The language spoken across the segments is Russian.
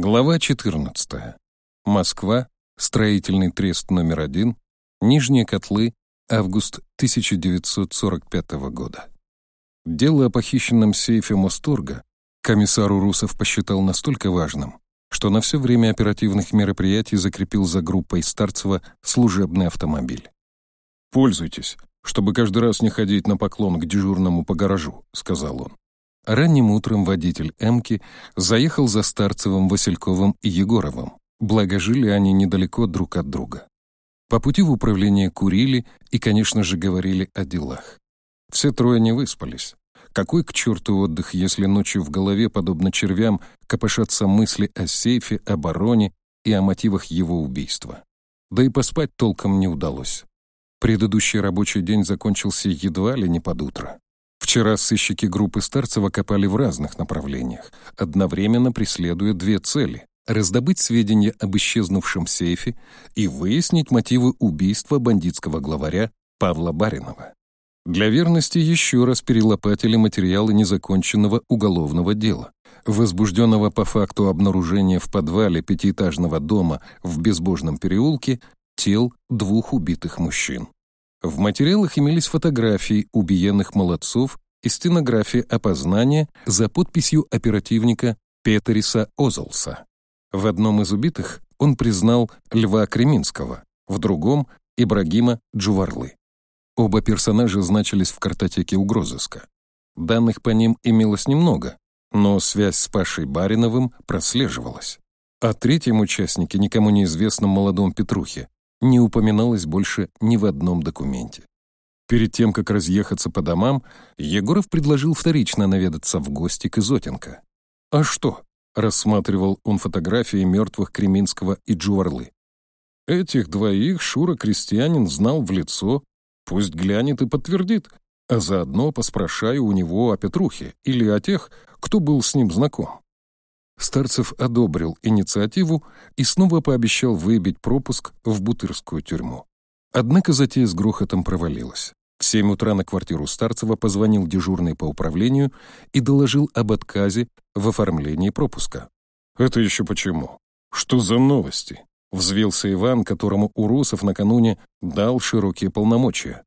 Глава 14. Москва. Строительный трест номер один. Нижние котлы. Август 1945 года. Дело о похищенном сейфе Мосторга комиссар Урусов посчитал настолько важным, что на все время оперативных мероприятий закрепил за группой Старцева служебный автомобиль. «Пользуйтесь, чтобы каждый раз не ходить на поклон к дежурному по гаражу», — сказал он. Ранним утром водитель «Эмки» заехал за Старцевым, Васильковым и Егоровым, благо жили они недалеко друг от друга. По пути в управление курили и, конечно же, говорили о делах. Все трое не выспались. Какой к черту отдых, если ночью в голове, подобно червям, копошатся мысли о сейфе, обороне и о мотивах его убийства? Да и поспать толком не удалось. Предыдущий рабочий день закончился едва ли не под утро. Вчера сыщики группы Старцева копали в разных направлениях, одновременно преследуя две цели — раздобыть сведения об исчезнувшем сейфе и выяснить мотивы убийства бандитского главаря Павла Баринова. Для верности еще раз перелопатили материалы незаконченного уголовного дела, возбужденного по факту обнаружения в подвале пятиэтажного дома в Безбожном переулке тел двух убитых мужчин. В материалах имелись фотографии убиенных молодцов и стенография опознания за подписью оперативника Петериса Озолса. В одном из убитых он признал Льва Креминского, в другом — Ибрагима Джуварлы. Оба персонажа значились в картотеке угрозыска. Данных по ним имелось немного, но связь с Пашей Бариновым прослеживалась. О третьем участнике, никому неизвестном молодом Петрухе, не упоминалось больше ни в одном документе. Перед тем, как разъехаться по домам, Егоров предложил вторично наведаться в гости к Изотенко. «А что?» — рассматривал он фотографии мертвых Креминского и Джуварлы. «Этих двоих Шура Крестьянин знал в лицо, пусть глянет и подтвердит, а заодно поспрашаю у него о Петрухе или о тех, кто был с ним знаком. Старцев одобрил инициативу и снова пообещал выбить пропуск в Бутырскую тюрьму. Однако затея с грохотом провалилась. В семь утра на квартиру Старцева позвонил дежурный по управлению и доложил об отказе в оформлении пропуска. «Это еще почему? Что за новости?» Взвился Иван, которому Урусов накануне дал широкие полномочия.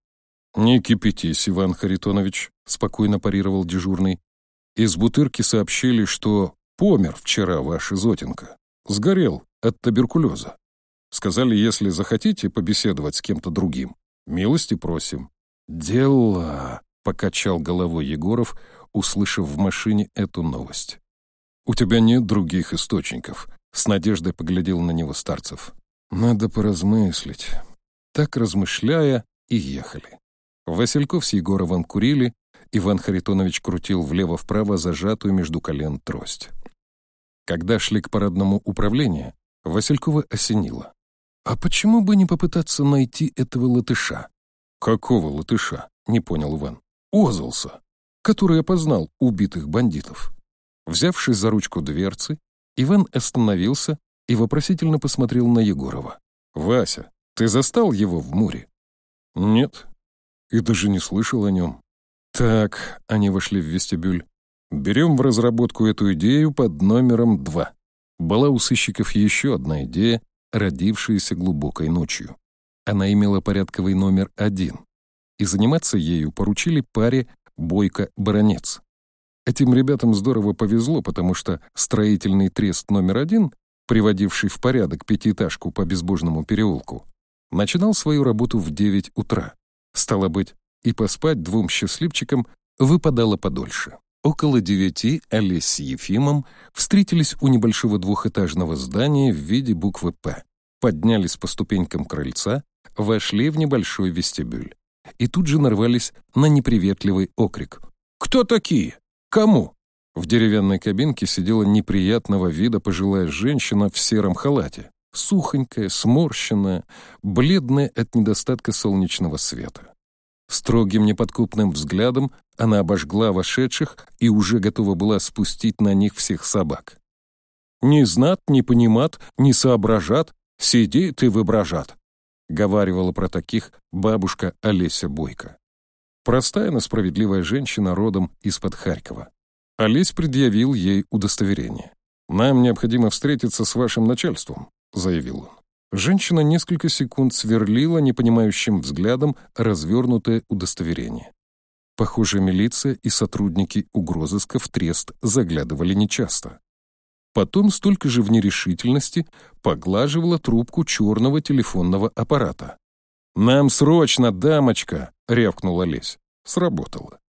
«Не кипятись, Иван Харитонович», — спокойно парировал дежурный. Из Бутырки сообщили, что Помер вчера ваш Изотенко. Сгорел от туберкулеза. Сказали, если захотите побеседовать с кем-то другим, милости просим. Дело, покачал головой Егоров, услышав в машине эту новость. У тебя нет других источников, с надеждой поглядел на него Старцев. Надо поразмыслить. Так размышляя и ехали. Васильков с Егоровым курили, Иван Харитонович крутил влево-вправо зажатую между колен трость. Когда шли к парадному управлению, Василькова осенило. «А почему бы не попытаться найти этого латыша?» «Какого латыша?» — не понял Иван. «Озлса, который опознал убитых бандитов». Взявшись за ручку дверцы, Иван остановился и вопросительно посмотрел на Егорова. «Вася, ты застал его в Муре?» «Нет, и даже не слышал о нем». «Так», — они вошли в вестибюль, Берем в разработку эту идею под номером 2. Была у сыщиков еще одна идея, родившаяся глубокой ночью. Она имела порядковый номер 1, и заниматься ею поручили паре Бойко-Баронец. Этим ребятам здорово повезло, потому что строительный трест номер один, приводивший в порядок пятиэтажку по безбожному переулку, начинал свою работу в 9 утра. Стало быть, и поспать двум счастливчикам выпадало подольше. Около девяти Олесь с Ефимом встретились у небольшого двухэтажного здания в виде буквы «П», поднялись по ступенькам крыльца, вошли в небольшой вестибюль. И тут же нарвались на неприветливый окрик. «Кто такие? Кому?» В деревянной кабинке сидела неприятного вида пожилая женщина в сером халате, сухонькая, сморщенная, бледная от недостатка солнечного света. Строгим неподкупным взглядом она обожгла вошедших и уже готова была спустить на них всех собак. «Не знат, не понимат, не соображат, сидит и выбражат», говаривала про таких бабушка Олеся Бойко. Простая, но справедливая женщина родом из-под Харькова. Олесь предъявил ей удостоверение. «Нам необходимо встретиться с вашим начальством», — заявил он. Женщина несколько секунд сверлила непонимающим взглядом развернутое удостоверение. Похоже, милиция и сотрудники угрозыска в трест заглядывали нечасто. Потом столько же в нерешительности поглаживала трубку черного телефонного аппарата. «Нам срочно, дамочка!» — рявкнула Лесь. Сработало.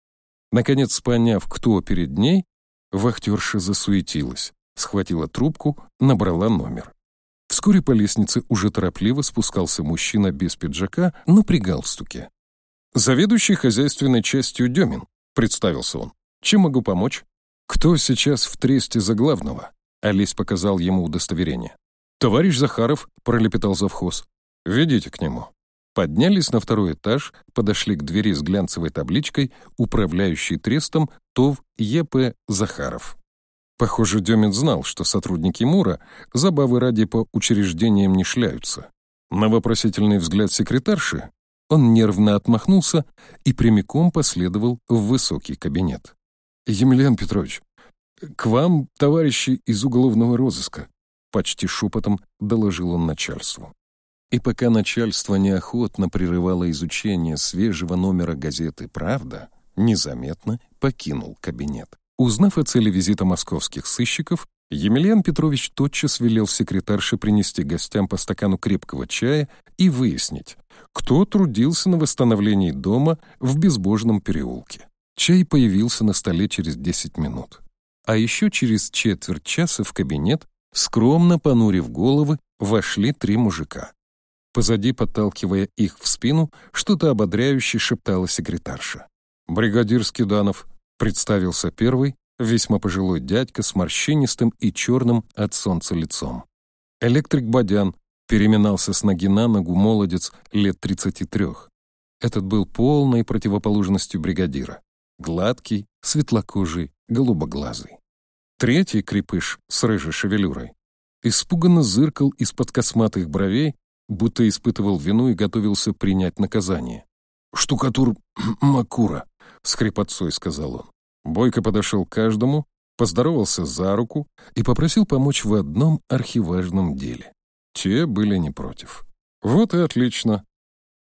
Наконец, поняв, кто перед ней, вахтерша засуетилась, схватила трубку, набрала номер. Вскоре по лестнице уже торопливо спускался мужчина без пиджака, но при галстуке. «Заведующий хозяйственной частью Демин», — представился он. «Чем могу помочь?» «Кто сейчас в тресте за главного?» Олесь показал ему удостоверение. «Товарищ Захаров», — пролепетал завхоз. «Ведите к нему». Поднялись на второй этаж, подошли к двери с глянцевой табличкой «Управляющий трестом тов. Е.П. Захаров». Похоже, Демин знал, что сотрудники МУРа забавы ради по учреждениям не шляются. На вопросительный взгляд секретарши он нервно отмахнулся и прямиком последовал в высокий кабинет. «Емельян Петрович, к вам, товарищи из уголовного розыска», почти шепотом доложил он начальству. И пока начальство неохотно прерывало изучение свежего номера газеты «Правда», незаметно покинул кабинет. Узнав о цели визита московских сыщиков, Емельян Петрович тотчас велел секретарше принести гостям по стакану крепкого чая и выяснить, кто трудился на восстановлении дома в безбожном переулке. Чай появился на столе через 10 минут. А еще через четверть часа в кабинет, скромно понурив головы, вошли три мужика. Позади, подталкивая их в спину, что-то ободряюще шептала секретарша. «Бригадир Скиданов», — представился первый, весьма пожилой дядька с морщинистым и черным от солнца лицом. Электрик Бадян переминался с ноги на ногу молодец лет 33. Этот был полной противоположностью бригадира. Гладкий, светлокожий, голубоглазый. Третий крепыш с рыжей шевелюрой испуганно зыркал из-под косматых бровей будто испытывал вину и готовился принять наказание. «Штукатур Макура», — с хрипотцой сказал он. Бойко подошел к каждому, поздоровался за руку и попросил помочь в одном архиважном деле. Те были не против. «Вот и отлично.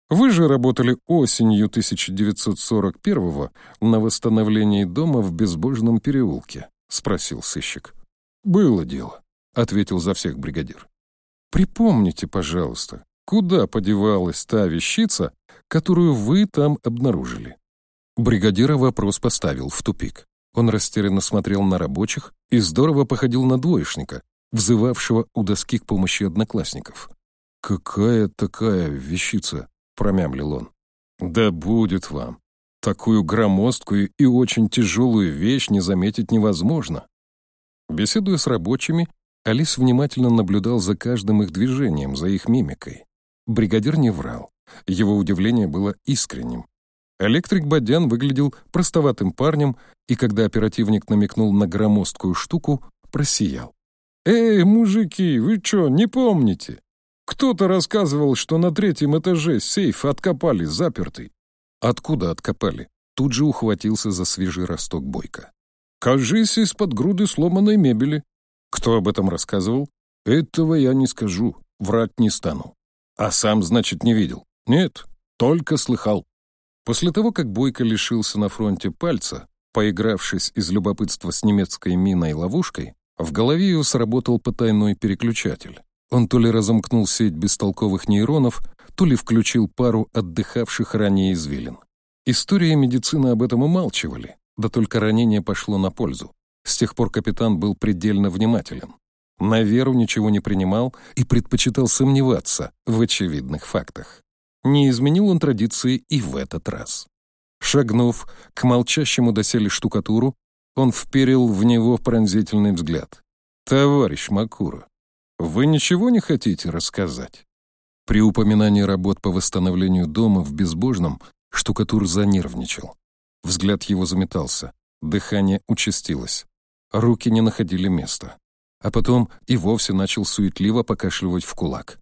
Вы же работали осенью 1941-го на восстановлении дома в Безбожном переулке», — спросил сыщик. «Было дело», — ответил за всех бригадир. Припомните, пожалуйста, куда подевалась та вещица, которую вы там обнаружили?» Бригадира вопрос поставил в тупик. Он растерянно смотрел на рабочих и здорово походил на двоечника, взывавшего у доски к помощи одноклассников. «Какая такая вещица?» — промямлил он. «Да будет вам. Такую громоздкую и очень тяжелую вещь не заметить невозможно». Беседуя с рабочими, Алис внимательно наблюдал за каждым их движением, за их мимикой. Бригадир не врал. Его удивление было искренним. Электрик Бадян выглядел простоватым парнем, и когда оперативник намекнул на громоздкую штуку, просиял. «Эй, мужики, вы что, не помните? Кто-то рассказывал, что на третьем этаже сейф откопали запертый». «Откуда откопали?» Тут же ухватился за свежий росток Бойко. «Кажись, из-под груды сломанной мебели», кто об этом рассказывал? Этого я не скажу, врать не стану. А сам, значит, не видел? Нет, только слыхал. После того, как Бойко лишился на фронте пальца, поигравшись из любопытства с немецкой миной-ловушкой, в голове его сработал потайной переключатель. Он то ли разомкнул сеть бестолковых нейронов, то ли включил пару отдыхавших ранее извилин. История и медицина об этом умалчивали, да только ранение пошло на пользу. С тех пор капитан был предельно внимателен. На веру ничего не принимал и предпочитал сомневаться в очевидных фактах. Не изменил он традиции и в этот раз. Шагнув к молчащему доселе штукатуру, он вперил в него пронзительный взгляд. «Товарищ Макура, вы ничего не хотите рассказать?» При упоминании работ по восстановлению дома в Безбожном штукатур занервничал. Взгляд его заметался, дыхание участилось. Руки не находили места. А потом и вовсе начал суетливо покашливать в кулак.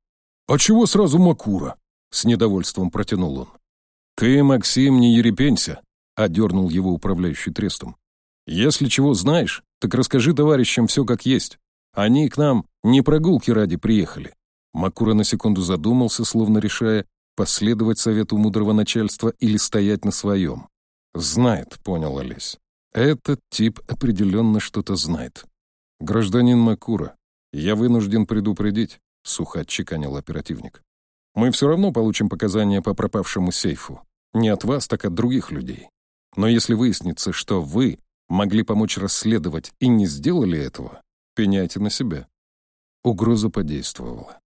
«А чего сразу Макура?» — с недовольством протянул он. «Ты, Максим, не ерепенься», — одернул его управляющий трестом. «Если чего знаешь, так расскажи товарищам все как есть. Они к нам не прогулки ради приехали». Макура на секунду задумался, словно решая, последовать совету мудрого начальства или стоять на своем. «Знает», — понял Олесь. «Этот тип определенно что-то знает». «Гражданин Макура, я вынужден предупредить», — сухо отчеканил оперативник. «Мы все равно получим показания по пропавшему сейфу. Не от вас, так от других людей. Но если выяснится, что вы могли помочь расследовать и не сделали этого, пеняйте на себя». Угроза подействовала.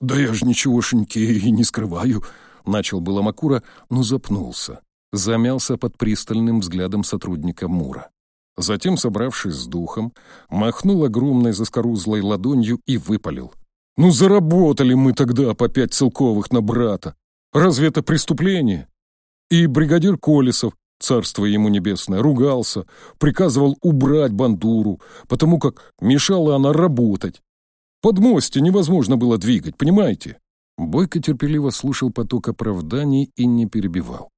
«Да я же ничегошеньки и не скрываю», — начал было Макура, но запнулся. Замялся под пристальным взглядом сотрудника Мура. Затем, собравшись с духом, махнул огромной заскорузлой ладонью и выпалил. «Ну заработали мы тогда по пять целковых на брата! Разве это преступление?» И бригадир Колесов, царство ему небесное, ругался, приказывал убрать бандуру, потому как мешала она работать. Под мосте невозможно было двигать, понимаете? Бойко терпеливо слушал поток оправданий и не перебивал.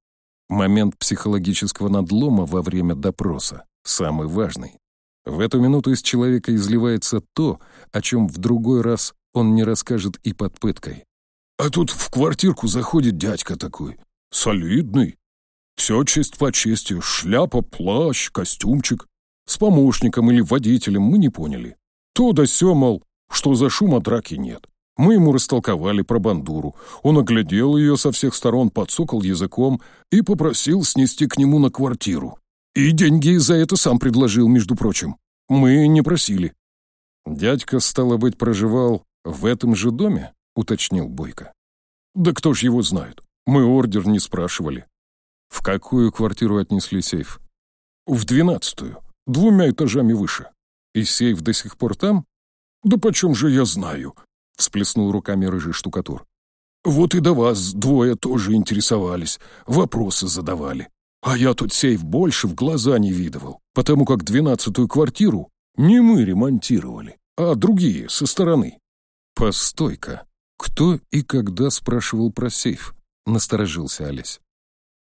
Момент психологического надлома во время допроса самый важный. В эту минуту из человека изливается то, о чем в другой раз он не расскажет и под пыткой. А тут в квартирку заходит дядька такой, солидный. Все честь по чести, шляпа, плащ, костюмчик. С помощником или водителем мы не поняли. То да сё, мол, что за шума драки нет. Мы ему растолковали про бандуру. Он оглядел ее со всех сторон, подсокал языком и попросил снести к нему на квартиру. И деньги за это сам предложил, между прочим. Мы не просили. «Дядька, стало быть, проживал в этом же доме?» — уточнил Бойко. «Да кто ж его знает? Мы ордер не спрашивали». «В какую квартиру отнесли сейф?» «В двенадцатую, двумя этажами выше». «И сейф до сих пор там?» «Да почем же я знаю?» — всплеснул руками рыжий штукатур. «Вот и до вас двое тоже интересовались, вопросы задавали. А я тут сейф больше в глаза не видывал, потому как двенадцатую квартиру не мы ремонтировали, а другие, со стороны». «Постой-ка, кто и когда спрашивал про сейф?» — насторожился Олесь.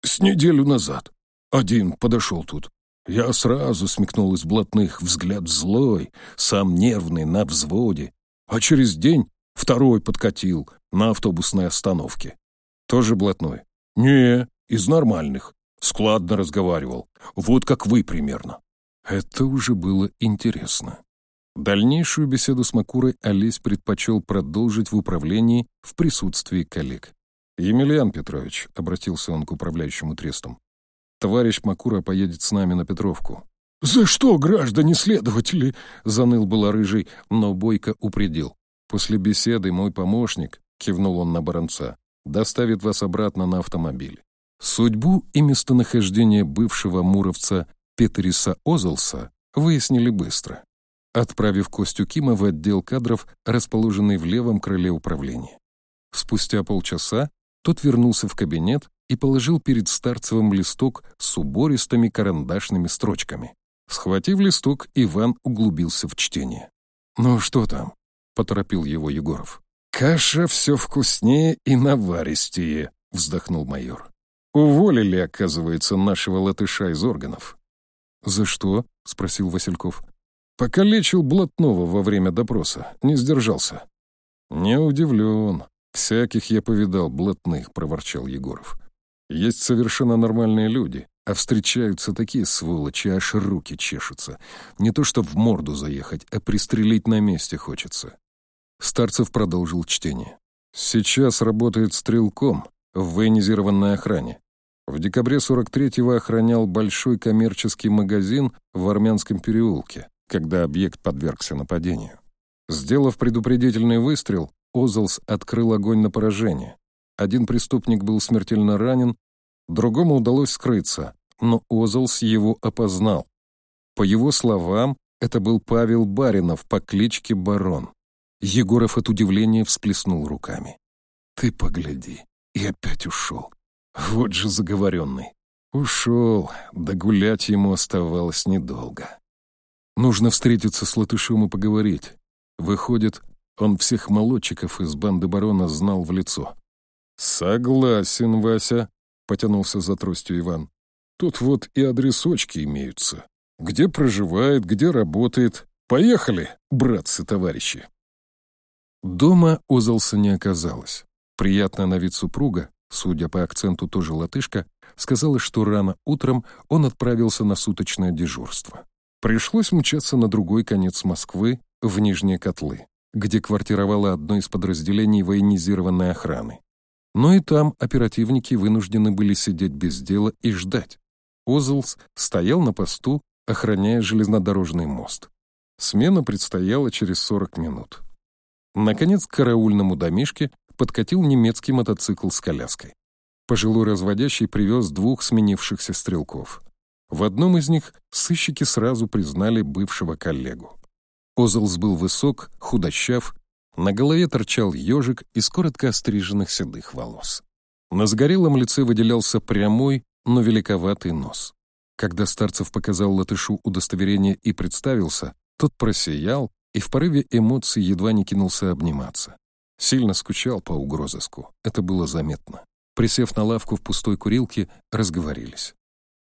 «С неделю назад. Один подошел тут, я сразу смекнул из блатных, взгляд злой, сам нервный, на взводе. А через день второй подкатил на автобусной остановке. Тоже блатной? Не, из нормальных. Складно разговаривал. Вот как вы примерно. Это уже было интересно. Дальнейшую беседу с Макурой Олесь предпочел продолжить в управлении в присутствии коллег. «Емельян Петрович», — обратился он к управляющему трестом, Товарищ Макура поедет с нами на Петровку». «За что, граждане следователи?» — заныл было рыжий, но Бойко упредил. «После беседы мой помощник», — кивнул он на Баранца, — «доставит вас обратно на автомобиле». Судьбу и местонахождение бывшего муровца Петриса Озелса выяснили быстро, отправив Костю Кима в отдел кадров, расположенный в левом крыле управления. Спустя полчаса тот вернулся в кабинет и положил перед Старцевым листок с убористыми карандашными строчками. Схватив листок, Иван углубился в чтение. «Ну что там?» — поторопил его Егоров. «Каша все вкуснее и наваристее», — вздохнул майор. «Уволили, оказывается, нашего латыша из органов». «За что?» — спросил Васильков. «Покалечил блатного во время допроса, не сдержался». «Не удивлен. Всяких я повидал, блатных», — проворчал Егоров. Есть совершенно нормальные люди, а встречаются такие сволочи, аж руки чешутся. Не то что в морду заехать, а пристрелить на месте хочется. Старцев продолжил чтение. Сейчас работает стрелком в военизированной охране. В декабре 43-го охранял большой коммерческий магазин в Армянском переулке, когда объект подвергся нападению. Сделав предупредительный выстрел, Озлс открыл огонь на поражение. Один преступник был смертельно ранен, другому удалось скрыться, но Озлс его опознал. По его словам, это был Павел Баринов по кличке Барон. Егоров от удивления всплеснул руками. «Ты погляди, и опять ушел. Вот же заговоренный. Ушел, да гулять ему оставалось недолго. Нужно встретиться с Латышем и поговорить. Выходит, он всех молодчиков из банды барона знал в лицо. «Согласен, Вася», — потянулся за тростью Иван. «Тут вот и адресочки имеются. Где проживает, где работает, Поехали, братцы-товарищи. Дома Озалса не оказалось. Приятная на вид супруга, судя по акценту тоже латышка, сказала, что рано утром он отправился на суточное дежурство. Пришлось мчаться на другой конец Москвы, в Нижние Котлы, где квартировало одно из подразделений военизированной охраны. Но и там оперативники вынуждены были сидеть без дела и ждать. Озлс стоял на посту, охраняя железнодорожный мост. Смена предстояла через 40 минут. Наконец, к караульному домишке подкатил немецкий мотоцикл с коляской. Пожилой разводящий привез двух сменившихся стрелков. В одном из них сыщики сразу признали бывшего коллегу. Озлс был высок, худощав, на голове торчал ежик из коротко остриженных седых волос. На сгорелом лице выделялся прямой, но великоватый нос. Когда Старцев показал латышу удостоверение и представился, тот просиял и в порыве эмоций едва не кинулся обниматься. Сильно скучал по угрозыску, это было заметно. Присев на лавку в пустой курилке, разговорились.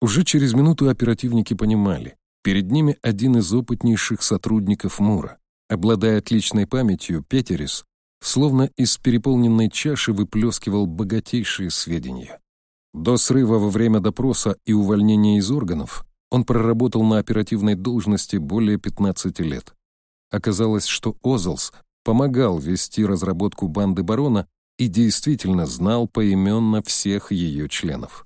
Уже через минуту оперативники понимали, перед ними один из опытнейших сотрудников МУРа. Обладая отличной памятью, Петерис словно из переполненной чаши выплескивал богатейшие сведения. До срыва во время допроса и увольнения из органов он проработал на оперативной должности более 15 лет. Оказалось, что Озлс помогал вести разработку банды барона и действительно знал поименно всех ее членов.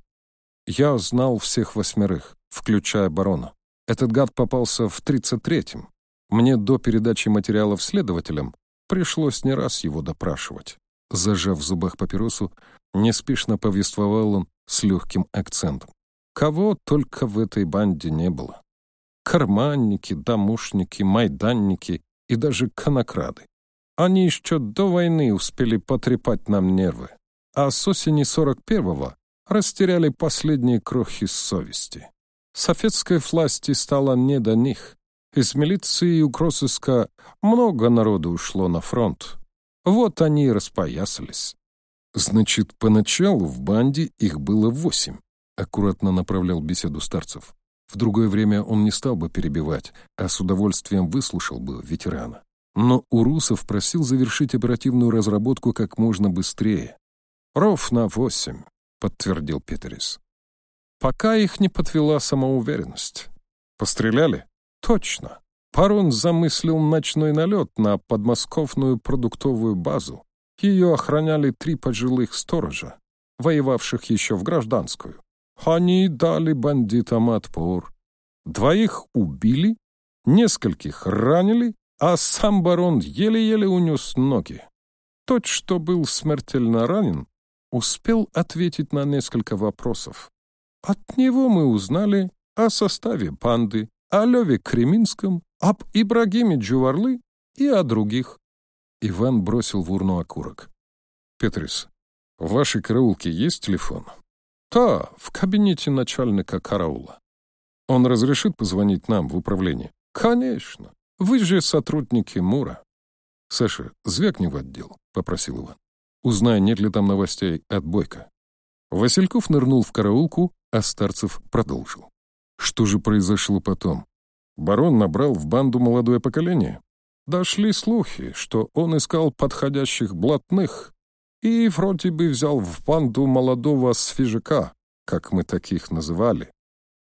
«Я знал всех восьмерых, включая барона. Этот гад попался в 33-м. Мне до передачи материалов следователям пришлось не раз его допрашивать. Зажав в зубах папиросу, неспешно повествовал он с легким акцентом. Кого только в этой банде не было. Карманники, домушники, майданники и даже конокрады. Они еще до войны успели потрепать нам нервы, а с осени 41-го растеряли последние крохи совести. Советской власти стало не до них. Из милиции и укросыска много народу ушло на фронт. Вот они и распоясались. Значит, поначалу в банде их было восемь. Аккуратно направлял беседу старцев. В другое время он не стал бы перебивать, а с удовольствием выслушал бы ветерана. Но Урусов просил завершить оперативную разработку как можно быстрее. «Ров на восемь», — подтвердил Петерис. «Пока их не подвела самоуверенность. Постреляли? Точно. Парон замыслил ночной налет на подмосковную продуктовую базу. Ее охраняли три пожилых сторожа, воевавших еще в гражданскую. Они дали бандитам отпор. Двоих убили, нескольких ранили, а сам барон еле-еле унес ноги. Тот, что был смертельно ранен, успел ответить на несколько вопросов. От него мы узнали о составе банды, о Леве Креминском, об Ибрагиме Джуварлы и о других. Иван бросил в урну окурок. «Петрис, в вашей караулке есть телефон?» «Да, в кабинете начальника караула». «Он разрешит позвонить нам в управление?» «Конечно. Вы же сотрудники МУРа». «Саша, звякни в отдел», — попросил Иван. «Узнай, нет ли там новостей от Бойко». Васильков нырнул в караулку, а Старцев продолжил. Что же произошло потом? Барон набрал в банду молодое поколение. Дошли слухи, что он искал подходящих блатных и вроде бы взял в банду молодого свежака, как мы таких называли.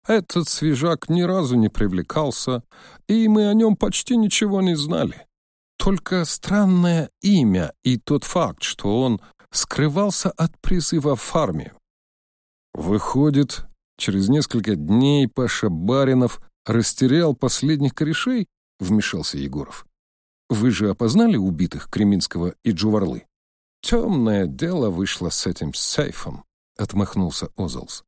Этот свежак ни разу не привлекался, и мы о нем почти ничего не знали. Только странное имя и тот факт, что он скрывался от призыва в армию. Выходит, Через несколько дней Паша Баринов растерял последних корешей, вмешался Егоров. Вы же опознали убитых Креминского и Джуварлы? Темное дело вышло с этим сейфом, отмахнулся Озлс.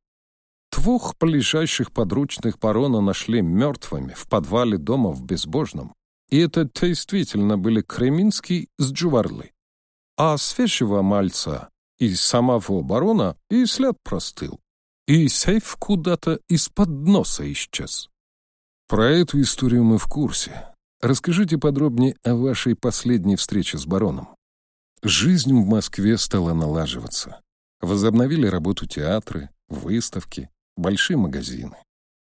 Двух ближайших подручных барона нашли мертвыми в подвале дома в Безбожном. И это действительно были Креминский с Джуварлы. А свежего мальца и самого барона и след простыл и сейф куда-то из-под носа исчез. Про эту историю мы в курсе. Расскажите подробнее о вашей последней встрече с бароном. Жизнь в Москве стала налаживаться. Возобновили работу театры, выставки, большие магазины.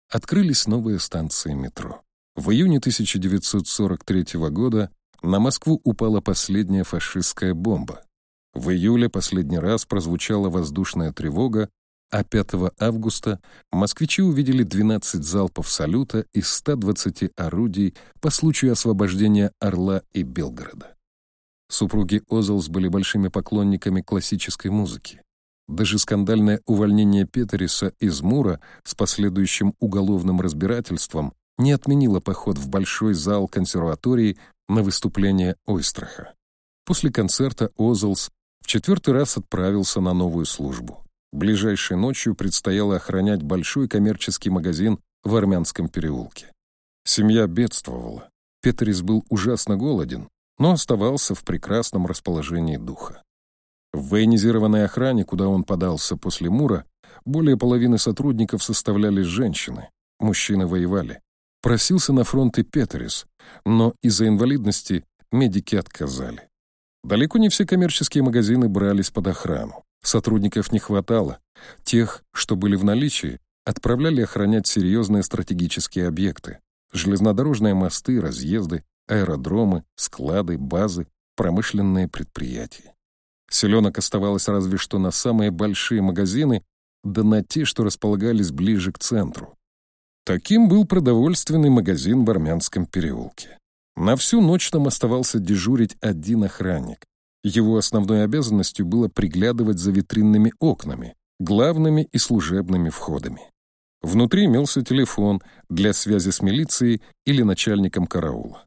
Открылись новые станции метро. В июне 1943 года на Москву упала последняя фашистская бомба. В июле последний раз прозвучала воздушная тревога, а 5 августа москвичи увидели 12 залпов салюта из 120 орудий по случаю освобождения Орла и Белгорода. Супруги Озелс были большими поклонниками классической музыки. Даже скандальное увольнение Петериса из Мура с последующим уголовным разбирательством не отменило поход в большой зал консерватории на выступление Ойстраха. После концерта Озелс в четвертый раз отправился на новую службу. Ближайшей ночью предстояло охранять большой коммерческий магазин в Армянском переулке. Семья бедствовала. Петрис был ужасно голоден, но оставался в прекрасном расположении духа. В военизированной охране, куда он подался после Мура, более половины сотрудников составляли женщины, мужчины воевали. Просился на фронт и Петерис, но из-за инвалидности медики отказали. Далеко не все коммерческие магазины брались под охрану. Сотрудников не хватало. Тех, что были в наличии, отправляли охранять серьезные стратегические объекты. Железнодорожные мосты, разъезды, аэродромы, склады, базы, промышленные предприятия. Селенок оставалось разве что на самые большие магазины, да на те, что располагались ближе к центру. Таким был продовольственный магазин в Армянском переулке. На всю ночь там оставался дежурить один охранник. Его основной обязанностью было приглядывать за витринными окнами, главными и служебными входами. Внутри имелся телефон для связи с милицией или начальником караула.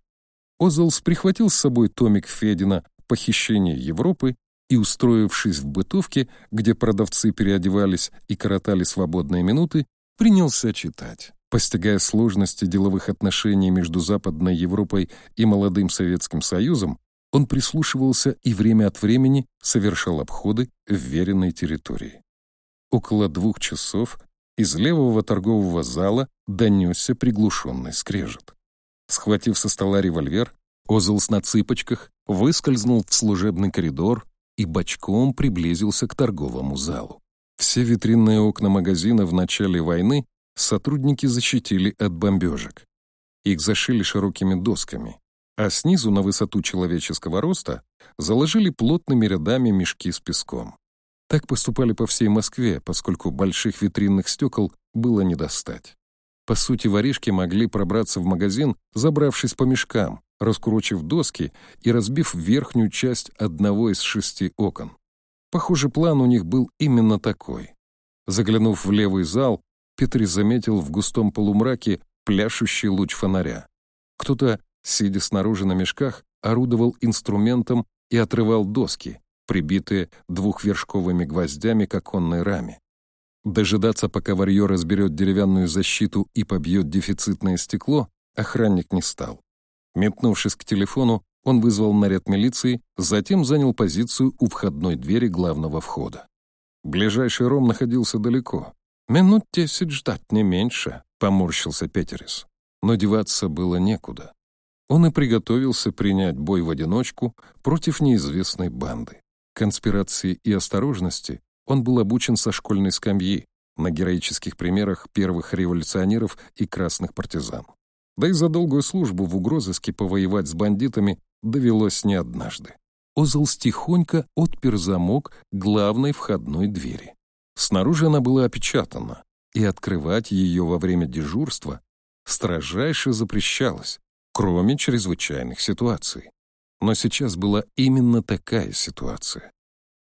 Озелс прихватил с собой томик Федина «Похищение Европы» и, устроившись в бытовке, где продавцы переодевались и коротали свободные минуты, принялся читать. Постигая сложности деловых отношений между Западной Европой и молодым Советским Союзом, он прислушивался и время от времени совершал обходы вверенной территории. Около двух часов из левого торгового зала донесся приглушенный скрежет. Схватив со стола револьвер, Озелс на цыпочках выскользнул в служебный коридор и бочком приблизился к торговому залу. Все витринные окна магазина в начале войны сотрудники защитили от бомбежек. Их зашили широкими досками а снизу на высоту человеческого роста заложили плотными рядами мешки с песком. Так поступали по всей Москве, поскольку больших витринных стекол было не достать. По сути, воришки могли пробраться в магазин, забравшись по мешкам, раскручив доски и разбив верхнюю часть одного из шести окон. Похоже, план у них был именно такой. Заглянув в левый зал, Петри заметил в густом полумраке пляшущий луч фонаря. Кто-то сидя снаружи на мешках, орудовал инструментом и отрывал доски, прибитые двухвершковыми гвоздями к оконной раме. Дожидаться, пока варьё разберет деревянную защиту и побьет дефицитное стекло, охранник не стал. Метнувшись к телефону, он вызвал наряд милиции, затем занял позицию у входной двери главного входа. Ближайший ром находился далеко. «Минут десять ждать, не меньше», — поморщился Петерис. Но деваться было некуда он и приготовился принять бой в одиночку против неизвестной банды. Конспирации и осторожности он был обучен со школьной скамьи на героических примерах первых революционеров и красных партизан. Да и за долгую службу в угрозыске повоевать с бандитами довелось не однажды. Озл тихонько отпер замок главной входной двери. Снаружи она была опечатана, и открывать ее во время дежурства строжайше запрещалось, кроме чрезвычайных ситуаций. Но сейчас была именно такая ситуация.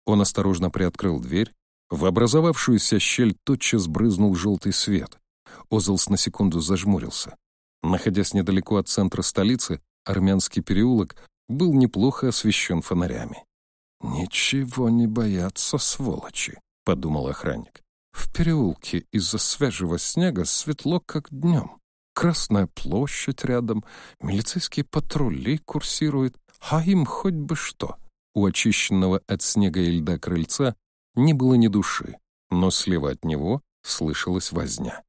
Он осторожно приоткрыл дверь, в образовавшуюся щель тотчас брызнул желтый свет. Озлс на секунду зажмурился. Находясь недалеко от центра столицы, армянский переулок был неплохо освещен фонарями. «Ничего не боятся, сволочи», — подумал охранник. «В переулке из-за свежего снега светло, как днем. Красная площадь рядом, милицейские патрули курсируют, а им хоть бы что. У очищенного от снега и льда крыльца не было ни души, но слева от него слышалась возня.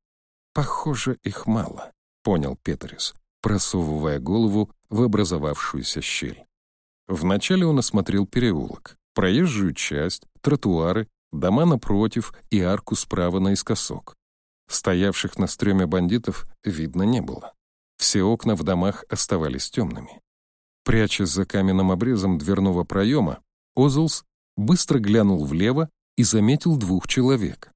«Похоже, их мало», — понял Петрис, просовывая голову в образовавшуюся щель. Вначале он осмотрел переулок, проезжую часть, тротуары, дома напротив и арку справа наискосок. Стоявших на стреме бандитов видно не было. Все окна в домах оставались темными. Прячась за каменным обрезом дверного проема, Озлс быстро глянул влево и заметил двух человек.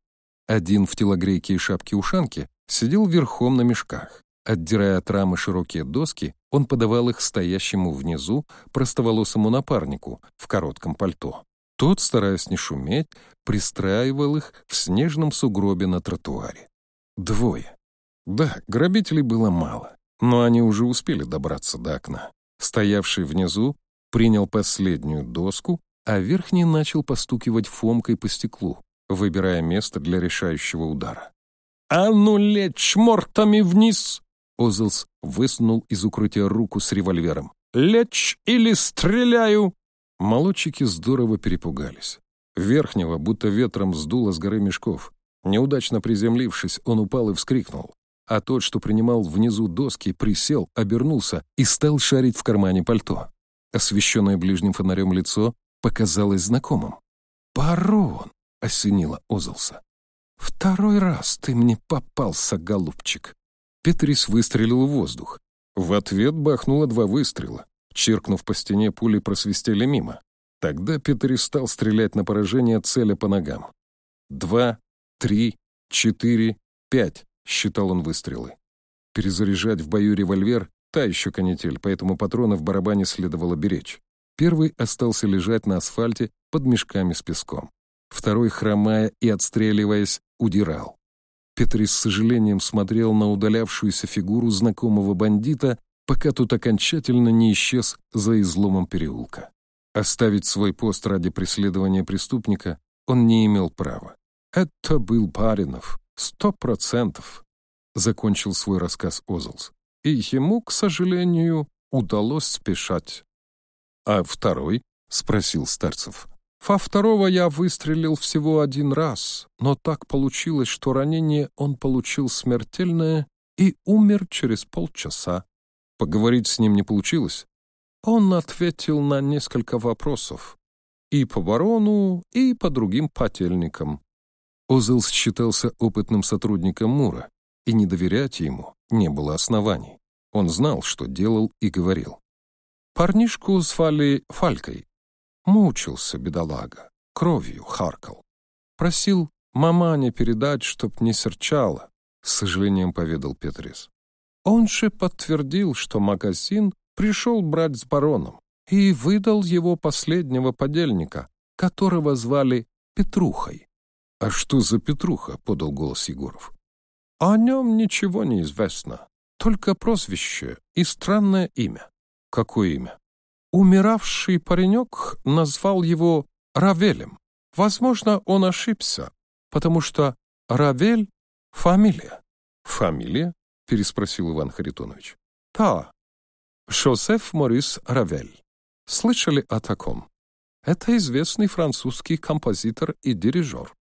Один в телогрейке и шапке-ушанке сидел верхом на мешках. Отдирая от рамы широкие доски, он подавал их стоящему внизу простоволосому напарнику в коротком пальто. Тот, стараясь не шуметь, пристраивал их в снежном сугробе на тротуаре. Двое. Да, грабителей было мало, но они уже успели добраться до окна. Стоявший внизу принял последнюю доску, а верхний начал постукивать фомкой по стеклу, выбирая место для решающего удара. «А ну, лечь мортами вниз!» Озелс высунул из укрытия руку с револьвером. «Лечь или стреляю!» Молодчики здорово перепугались. Верхнего будто ветром сдуло с горы мешков. Неудачно приземлившись, он упал и вскрикнул. А тот, что принимал внизу доски, присел, обернулся и стал шарить в кармане пальто. Освещенное ближним фонарем лицо показалось знакомым. «Барон!» — осенило Озелса. «Второй раз ты мне попался, голубчик!» Петрис выстрелил в воздух. В ответ бахнуло два выстрела. Чиркнув по стене, пули просвистели мимо. Тогда Петрис стал стрелять на поражение, целя по ногам. «Два, три, четыре, пять», — считал он выстрелы. Перезаряжать в бою револьвер — та еще канитель, поэтому патроны в барабане следовало беречь. Первый остался лежать на асфальте под мешками с песком. Второй, хромая и отстреливаясь, удирал. Петрис с сожалением смотрел на удалявшуюся фигуру знакомого бандита, пока тот окончательно не исчез за изломом переулка. Оставить свой пост ради преследования преступника он не имел права. «Это был Баринов, сто процентов», — закончил свой рассказ Озлс. «И ему, к сожалению, удалось спешать». «А второй?» — спросил Старцев. «Во второго я выстрелил всего один раз, но так получилось, что ранение он получил смертельное и умер через полчаса. Поговорить с ним не получилось. Он ответил на несколько вопросов. И по барону, и по другим потельникам. Озелс считался опытным сотрудником Мура, и не доверять ему не было оснований. Он знал, что делал и говорил. Парнишку звали Фалькой. Мучился, бедолага, кровью харкал. Просил мамане передать, чтоб не серчала, с сожалением поведал Петрис. Он же подтвердил, что магазин пришел брать с бароном и выдал его последнего подельника, которого звали Петрухой. «А что за Петруха?» — подал голос Егоров. «О нем ничего не известно, только прозвище и странное имя». «Какое имя?» Умиравший паренек назвал его Равелем. Возможно, он ошибся, потому что Равель — фамилия. «Фамилия?» — переспросил Иван Харитонович. «Да, Жозеф Морис Равель. Слышали о таком? Это известный французский композитор и дирижер».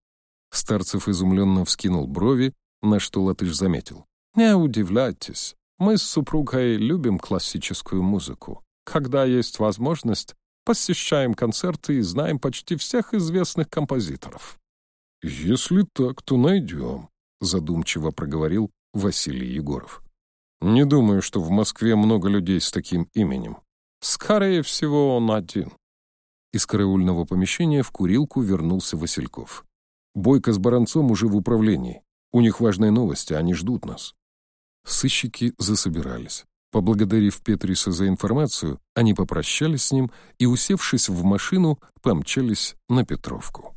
Старцев изумленно вскинул брови, на что латыш заметил. «Не удивляйтесь, мы с супругой любим классическую музыку. Когда есть возможность, посещаем концерты и знаем почти всех известных композиторов». «Если так, то найдем», — задумчиво проговорил Василий Егоров. Не думаю, что в Москве много людей с таким именем. Скорее всего, он один. Из караульного помещения в курилку вернулся Васильков. Бойко с Баранцом уже в управлении. У них важные новости, они ждут нас. Сыщики засобирались. Поблагодарив Петриса за информацию, они попрощались с ним и, усевшись в машину, помчались на Петровку.